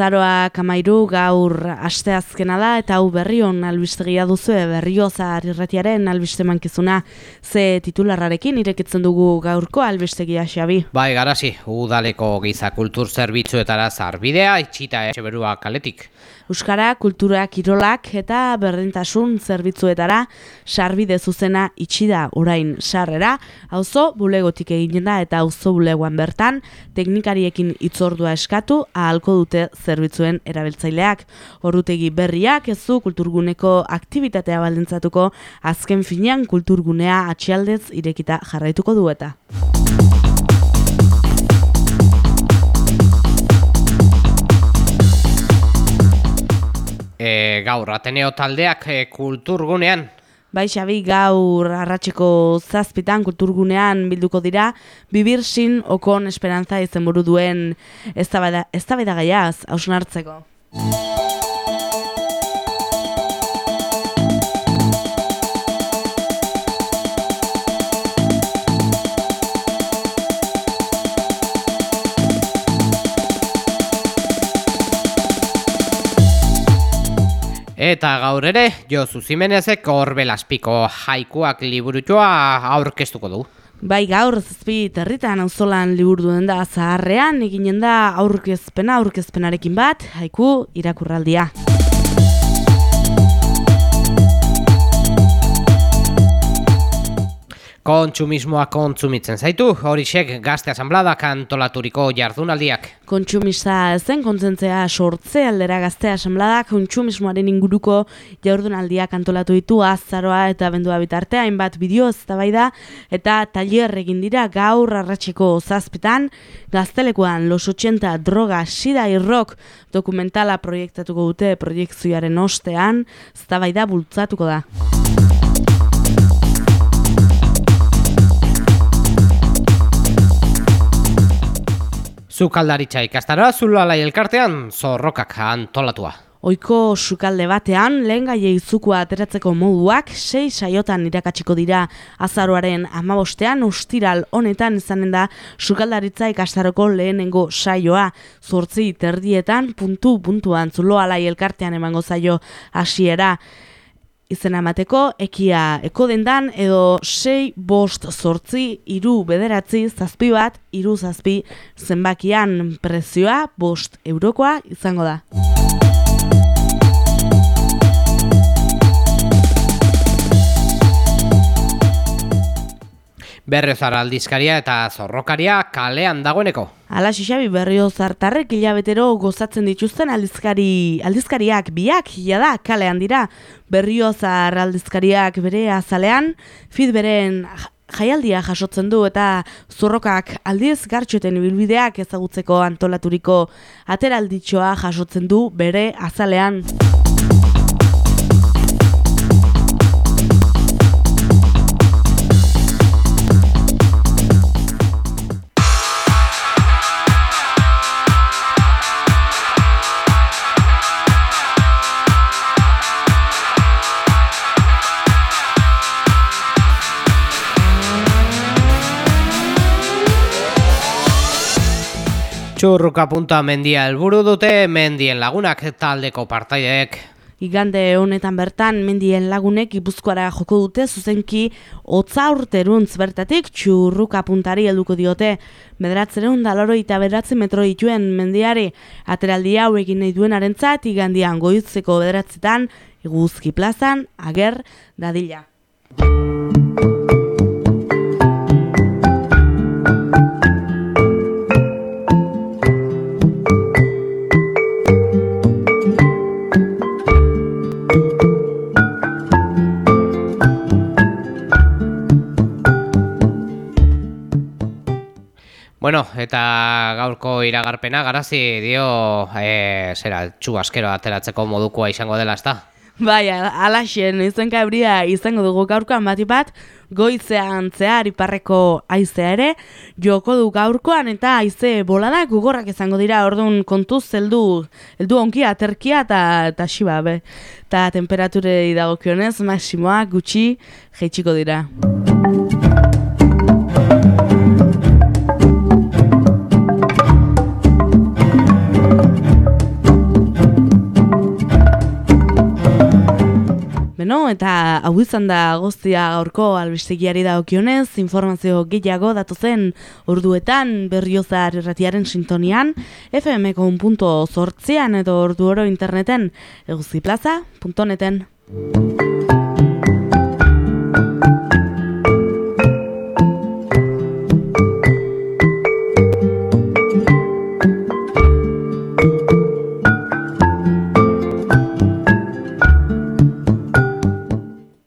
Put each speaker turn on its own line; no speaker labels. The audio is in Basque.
Azaroa kamairu gaur asteazkena da eta hau berrion albistegia duzu berrioza irratiaren albiste mankizuna ze titularrarekin irekitzen dugu gaurko albistegia xabi.
Bai, garazi, udaleko giza kultur zerbitzuetara zarbidea, itxita etxeberua kaletik.
Euskara, kultura, kirolak eta berdintasun zerbitzuetara sarbide zuzena itxi da orain sarrera, auzo bulegotik eginen da eta auzo bulegoan bertan teknikariekin itzordua eskatu ahalko dute zerbitzuen erabiltzaileak. Horrutegi berriak ez du kulturguneko aktivitatea baldintzatuko azken finean kulturgunea atxialdez irekita jarraituko du eta.
E, gaur, Ateneo taldeak e, kulturgunean.
Bai, Xabi, gaur arratseko zazpitan kulturgunean bilduko dira, bibir sin okon esperantza izenburu duen ez da
Eta gaur ere, jo zuzimenezek horbelaspiko jaikuak liburutua aurkeztuko du.
Bai gaur zazpi territan auzolan liburu duen da zaharrean, eginen da aurkezpena aurkezpenarekin bat, haiku irakurraldia.
Kontsumismoa kontsumitzen zaitu, horixek gazte asambladak antolaturiko jardunaldiak.
Kontsumista zen kontzentzea sortze aldera gazte asambladak kontsumismoaren inguruko jardunaldiak antolatu ditu azaroa eta bendua bitartea, hainbat bideo ez da eta talier egin dira gaur arratxeko zazpitan, gaztelekuan los 80 droga sida irrok dokumentala proiektatuko dute proiektzioaren ostean, ez da bultzatuko da.
Zukaldaritza ikastaroa zulala elkartean zorrokak antolatua.
Oiko sukalde batean, lehen gai ateratzeko moduak, sei saiotan irakatsiko dira azaroaren amabostean, ustiral honetan izanen da sukaldaritza ikastaroko lehenengo saioa. Zortzi terdietan, puntu puntuan zulo alai elkartean emango zaio hasiera izena emateko, ekia eko dendan, edo sei bost sortzi, iru bederatzi, zazpi bat, iru zazpi zenbakian prezioa, bost eurokoa izango da.
Berriozar aldizkaria eta zorrokaria kalean dagoeneko.
Ala xixabi berriozartarrek hilabetero gozatzen dituzten aldizkari, aldizkariak biak da kalean dira. Berriozar aldizkariak bere azalean, fit beren jaialdia jasotzen du eta zorrokak aldiz gartxoten ibilbideak ezagutzeko antolaturiko ateralditxoa jasotzen du bere azalean.
Txurruka punta mendia helburu dute mendien lagunak taldeko partaideek.
Igande honetan bertan mendien lagunek ipuzkoara joko dute zuzenki hotza urteruntz bertatik txurruka puntari helduko diote. Bederatzeren daloro eta bederatzen metro dituen mendiari ateraldi hau egin nahi duen arentzat igandian goitzeko bederatzetan eguzki plazan ager dadila.
Bueno, eta gaurko iragarpena garazi dio e, zera, txu askero ateratzeko modukoa izango dela, ezta?
Bai, alaxen, izen kabria izango dugu gaurkoan bat bat, goizean zehar iparreko aizea ere, joko du gaurkoan eta aize boladak gugorrak izango dira, orduan kontuz zeldu, heldu onkia, terkia eta, eta xiba, be. Eta temperature idagokionez, maximoak gutxi, jeitsiko dira. Hau izan da goztia gaurko albistegiari da okionez, informazio gehiago datu zen orduetan berriozar erratiaren sintonian, punto edo ordu oro interneten eguziplaza.neten.